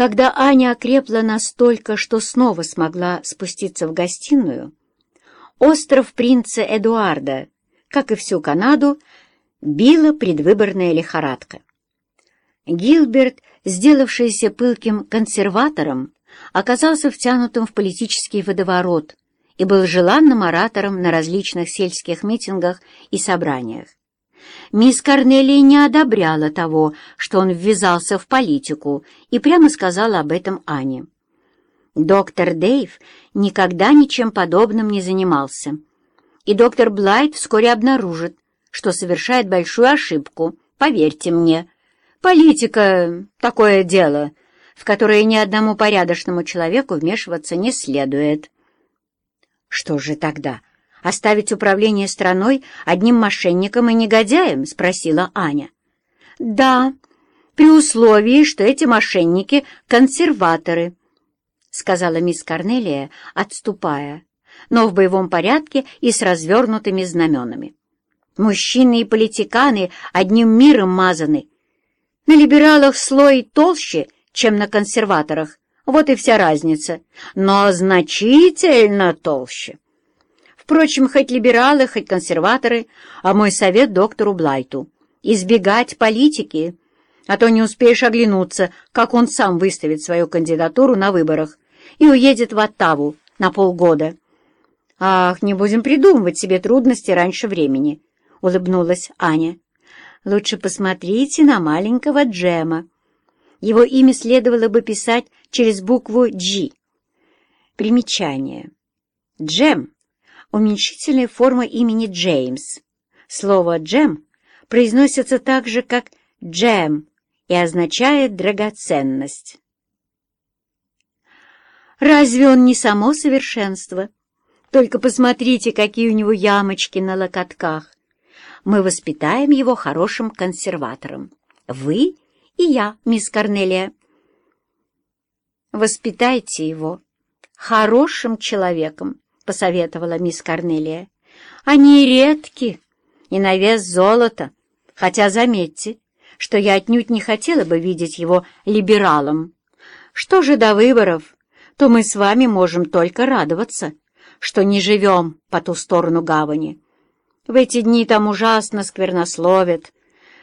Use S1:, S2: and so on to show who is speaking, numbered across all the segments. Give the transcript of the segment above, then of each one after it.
S1: Когда Аня окрепла настолько, что снова смогла спуститься в гостиную, остров принца Эдуарда, как и всю Канаду, била предвыборная лихорадка. Гилберт, сделавшийся пылким консерватором, оказался втянутым в политический водоворот и был желанным оратором на различных сельских митингах и собраниях. Мисс Корнелия не одобряла того, что он ввязался в политику, и прямо сказала об этом Ане. Доктор Дейв никогда ничем подобным не занимался, и доктор Блайт вскоре обнаружит, что совершает большую ошибку, поверьте мне. Политика — такое дело, в которое ни одному порядочному человеку вмешиваться не следует. Что же тогда? Оставить управление страной одним мошенником и негодяем? — спросила Аня. Да, при условии, что эти мошенники — консерваторы, — сказала мисс Корнелия, отступая, но в боевом порядке и с развернутыми знаменами. Мужчины и политиканы одним миром мазаны. На либералах слой толще, чем на консерваторах. Вот и вся разница. Но значительно толще. Впрочем, хоть либералы, хоть консерваторы, а мой совет доктору Блайту — избегать политики, а то не успеешь оглянуться, как он сам выставит свою кандидатуру на выборах и уедет в Оттаву на полгода. Ах, не будем придумывать себе трудности раньше времени. — улыбнулась Аня. «Лучше посмотрите на маленького Джема. Его имя следовало бы писать через букву «G». Примечание. Джем — уменьшительная форма имени Джеймс. Слово «джем» произносится так же, как «джем» и означает «драгоценность». Разве он не само совершенство? Только посмотрите, какие у него ямочки на локотках мы воспитаем его хорошим консерватором. Вы и я, мисс Корнелия. Воспитайте его хорошим человеком, посоветовала мисс Корнелия. Они редки и на вес золота, хотя заметьте, что я отнюдь не хотела бы видеть его либералом. Что же до выборов, то мы с вами можем только радоваться, что не живем по ту сторону гавани. В эти дни там ужасно сквернословят.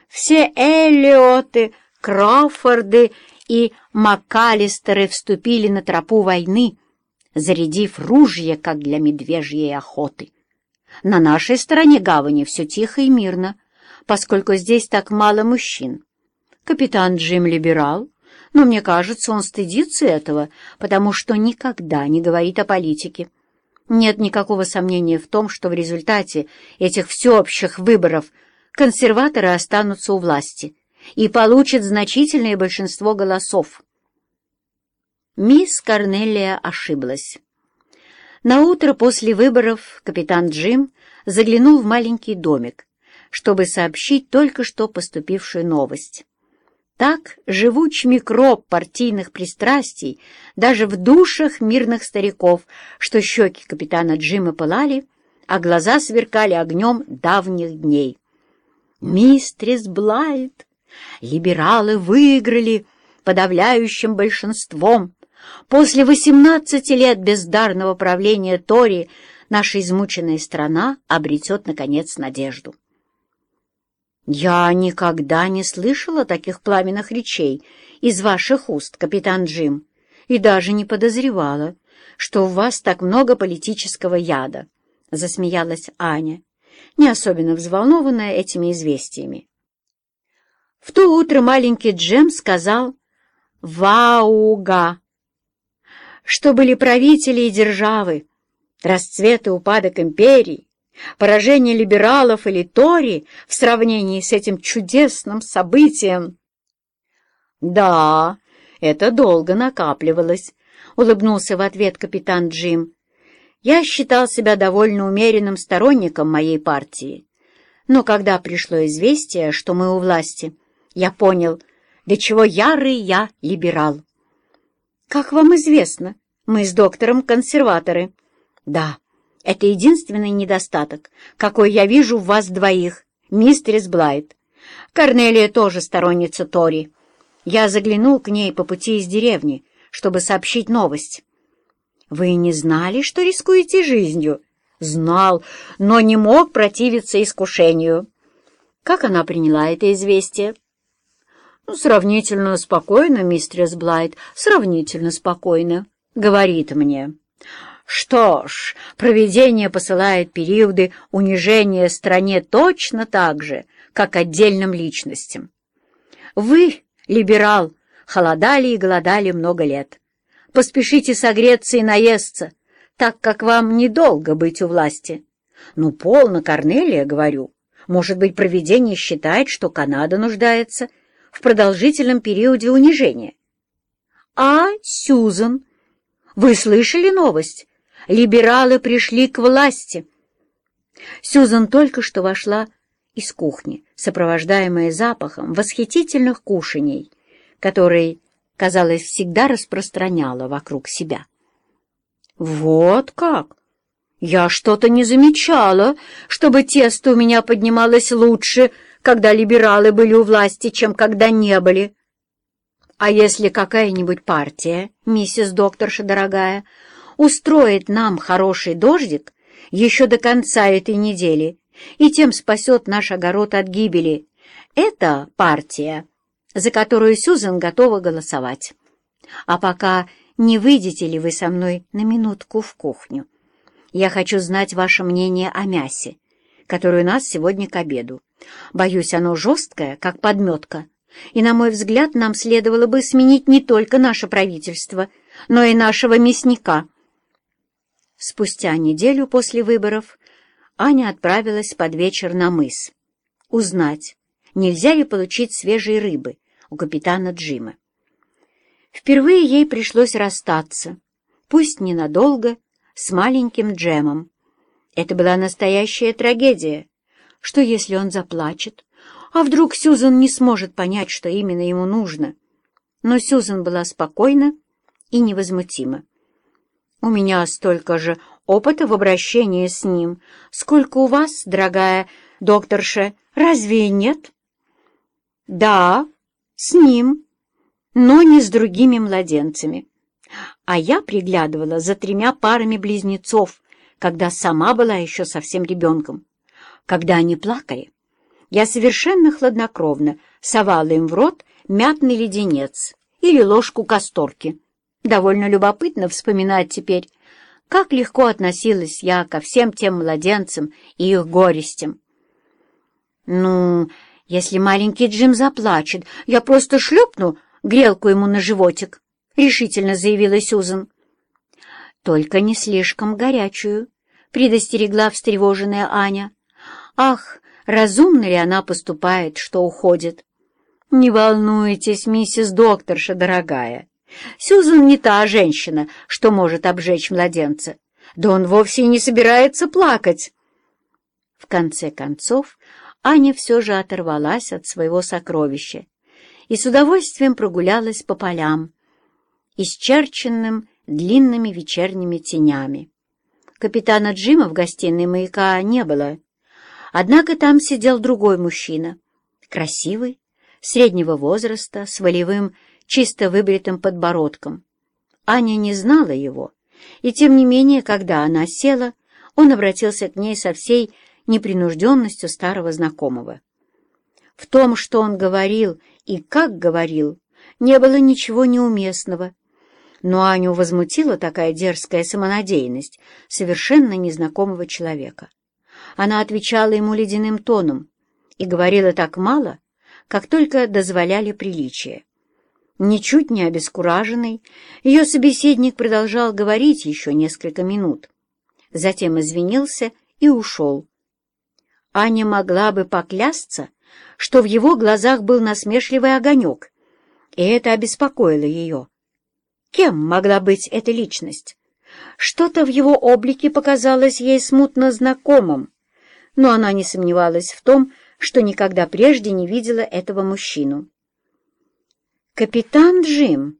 S1: Все Эллиоты, Крофорды и МакАлистеры вступили на тропу войны, зарядив ружья, как для медвежьей охоты. На нашей стороне гавани все тихо и мирно, поскольку здесь так мало мужчин. Капитан Джим либерал, но мне кажется, он стыдится этого, потому что никогда не говорит о политике. Нет никакого сомнения в том, что в результате этих всеобщих выборов консерваторы останутся у власти и получат значительное большинство голосов. Мисс Корнелия ошиблась. На утро после выборов капитан Джим заглянул в маленький домик, чтобы сообщить только что поступившую новость. Так живуч микроб партийных пристрастий даже в душах мирных стариков, что щеки капитана Джима пылали, а глаза сверкали огнем давних дней. «Мистрис Блайт! Либералы выиграли подавляющим большинством. После восемнадцати лет бездарного правления Тори наша измученная страна обретет, наконец, надежду». «Я никогда не слышала таких пламенных речей из ваших уст, капитан Джим, и даже не подозревала, что у вас так много политического яда», — засмеялась Аня, не особенно взволнованная этими известиями. В то утро маленький Джем сказал «Вауга», что были правители и державы, расцвет и упадок империй, Поражение либералов или Тори в сравнении с этим чудесным событием. «Да, это долго накапливалось», — улыбнулся в ответ капитан Джим. «Я считал себя довольно умеренным сторонником моей партии. Но когда пришло известие, что мы у власти, я понял, до чего ярый я либерал». «Как вам известно, мы с доктором консерваторы». «Да, это единственный недостаток, какой я вижу в вас двоих, мистерис Блайт. Корнелия тоже сторонница Тори. Я заглянул к ней по пути из деревни, чтобы сообщить новость. Вы не знали, что рискуете жизнью? Знал, но не мог противиться искушению. Как она приняла это известие? Ну, сравнительно спокойно, мистерс Блайт, сравнительно спокойно, говорит мне. Что ж, провидение посылает периоды унижения стране точно так же, как отдельным личностям. Вы, либерал, холодали и голодали много лет. Поспешите согреться и наесться, так как вам недолго быть у власти. Ну, полно, Корнелия, говорю. Может быть, провидение считает, что Канада нуждается в продолжительном периоде унижения. А, Сьюзан, вы слышали новость? Либералы пришли к власти. Сьюзан только что вошла из кухни, сопровождаемая запахом восхитительных кушаний, который, казалось, всегда распространяла вокруг себя. «Вот как! Я что-то не замечала, чтобы тесто у меня поднималось лучше, когда либералы были у власти, чем когда не были. А если какая-нибудь партия, миссис докторша дорогая, устроит нам хороший дождик еще до конца этой недели и тем спасет наш огород от гибели, это партия, за которую Сюзан готова голосовать. А пока не выйдете ли вы со мной на минутку в кухню? Я хочу знать ваше мнение о мясе, которое у нас сегодня к обеду. Боюсь, оно жесткое, как подметка, и, на мой взгляд, нам следовало бы сменить не только наше правительство, но и нашего мясника. Спустя неделю после выборов Аня отправилась под вечер на мыс. Узнать, нельзя ли получить свежей рыбы у капитана Джима. Впервые ей пришлось расстаться, пусть ненадолго, с маленьким Джемом. Это была настоящая трагедия. Что, если он заплачет? А вдруг Сюзан не сможет понять, что именно ему нужно? Но Сюзан была спокойна и невозмутима. «У меня столько же опыта в обращении с ним, сколько у вас, дорогая докторша, разве нет?» «Да, с ним, но не с другими младенцами. А я приглядывала за тремя парами близнецов, когда сама была еще совсем ребенком. Когда они плакали, я совершенно хладнокровно совала им в рот мятный леденец или ложку касторки. Довольно любопытно вспоминать теперь, как легко относилась я ко всем тем младенцам и их горестям. «Ну, если маленький Джим заплачет, я просто шлепну грелку ему на животик», — решительно заявила Сюзан. «Только не слишком горячую», — предостерегла встревоженная Аня. «Ах, разумно ли она поступает, что уходит?» «Не волнуйтесь, миссис докторша, дорогая. Сюзан не та женщина, что может обжечь младенца. Да он вовсе не собирается плакать». В конце концов, Аня все же оторвалась от своего сокровища и с удовольствием прогулялась по полям, исчерченным длинными вечерними тенями. Капитана Джима в гостиной маяка не было, однако там сидел другой мужчина, красивый, среднего возраста, с волевым, чисто выбритым подбородком. Аня не знала его, и тем не менее, когда она села, он обратился к ней со всей непринужденностью старого знакомого. В том, что он говорил и как говорил, не было ничего неуместного. Но Аню возмутила такая дерзкая самонадеянность совершенно незнакомого человека. Она отвечала ему ледяным тоном и говорила так мало, как только дозволяли приличия. Ничуть не обескураженный, ее собеседник продолжал говорить еще несколько минут. Затем извинился и ушел. Аня могла бы поклясться, что в его глазах был насмешливый огонек, и это обеспокоило ее. Кем могла быть эта личность? Что-то в его облике показалось ей смутно знакомым, но она не сомневалась в том, что никогда прежде не видела этого мужчину. «Капитан Джим,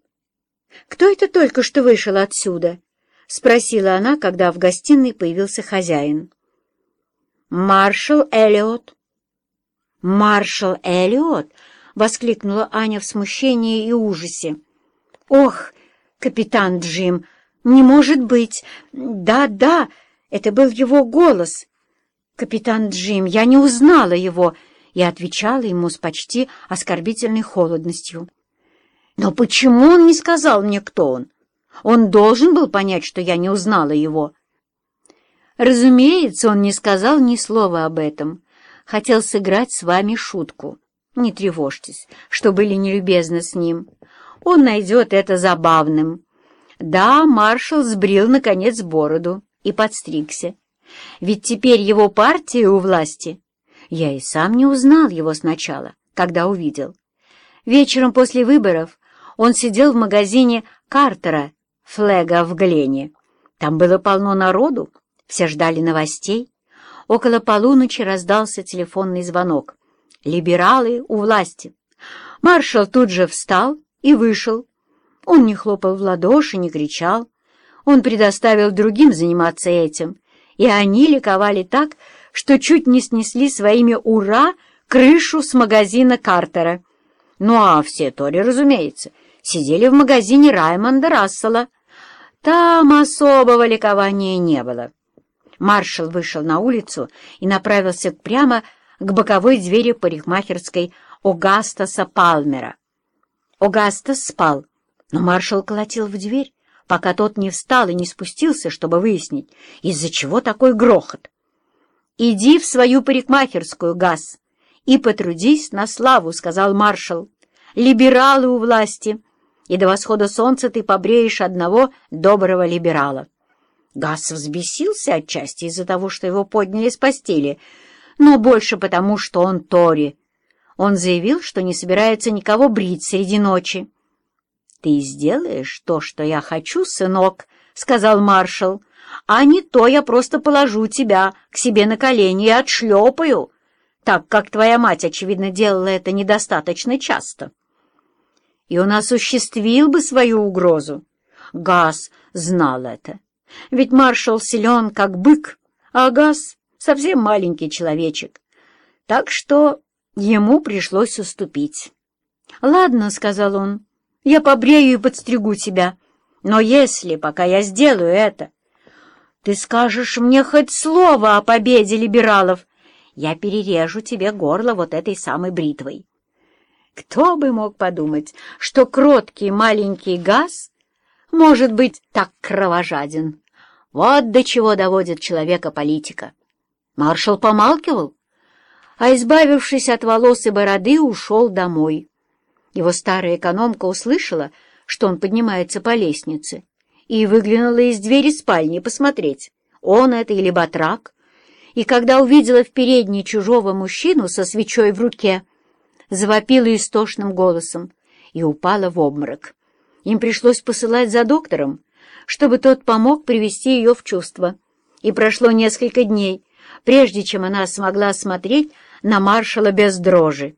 S1: кто это только что вышел отсюда?» — спросила она, когда в гостиной появился хозяин. «Маршал Эллиот», «Маршал Эллиот? воскликнула Аня в смущении и ужасе. «Ох, капитан Джим, не может быть! Да-да, это был его голос!» «Капитан Джим, я не узнала его!» и отвечала ему с почти оскорбительной холодностью. «Но почему он не сказал мне, кто он? Он должен был понять, что я не узнала его». «Разумеется, он не сказал ни слова об этом. Хотел сыграть с вами шутку. Не тревожьтесь, что были нелюбезны с ним. Он найдет это забавным. Да, маршал сбрил, наконец, бороду и подстригся. Ведь теперь его партия у власти. Я и сам не узнал его сначала, когда увидел. Вечером после выборов он сидел в магазине Картера, флега в Глене. Там было полно народу, все ждали новостей. Около полуночи раздался телефонный звонок. Либералы у власти. Маршал тут же встал и вышел. Он не хлопал в ладоши, не кричал. Он предоставил другим заниматься этим, и они ликовали так, что чуть не снесли своими «Ура!» крышу с магазина Картера. Ну а все Тори, разумеется, сидели в магазине Раймонда Рассела. Там особого ликования не было. Маршал вышел на улицу и направился прямо к боковой двери парикмахерской Огастаса Палмера. Огастас спал, но маршал колотил в дверь, пока тот не встал и не спустился, чтобы выяснить, из-за чего такой грохот. «Иди в свою парикмахерскую, Газ, и потрудись на славу», — сказал маршал. «Либералы у власти, и до восхода солнца ты побреешь одного доброго либерала». Газ взбесился отчасти из-за того, что его подняли с постели, но больше потому, что он Тори. Он заявил, что не собирается никого брить среди ночи. «Ты сделаешь то, что я хочу, сынок», — сказал маршал, «а не то я просто положу тебя к себе на колени и отшлепаю, так как твоя мать, очевидно, делала это недостаточно часто». И он осуществил бы свою угрозу. Газ знал это. Ведь маршал силен, как бык, а Газ — совсем маленький человечек. Так что ему пришлось уступить. «Ладно», — сказал он, я побрею и подстригу тебя. Но если, пока я сделаю это, ты скажешь мне хоть слово о победе либералов, я перережу тебе горло вот этой самой бритвой. Кто бы мог подумать, что кроткий маленький газ может быть так кровожаден? Вот до чего доводит человека политика. Маршал помалкивал, а, избавившись от волос и бороды, ушел домой. Его старая экономка услышала, что он поднимается по лестнице, и выглянула из двери спальни посмотреть, он это или батрак. И когда увидела в передней чужого мужчину со свечой в руке, завопила истошным голосом и упала в обморок. Им пришлось посылать за доктором, чтобы тот помог привести ее в чувство. И прошло несколько дней, прежде чем она смогла смотреть на маршала без дрожи.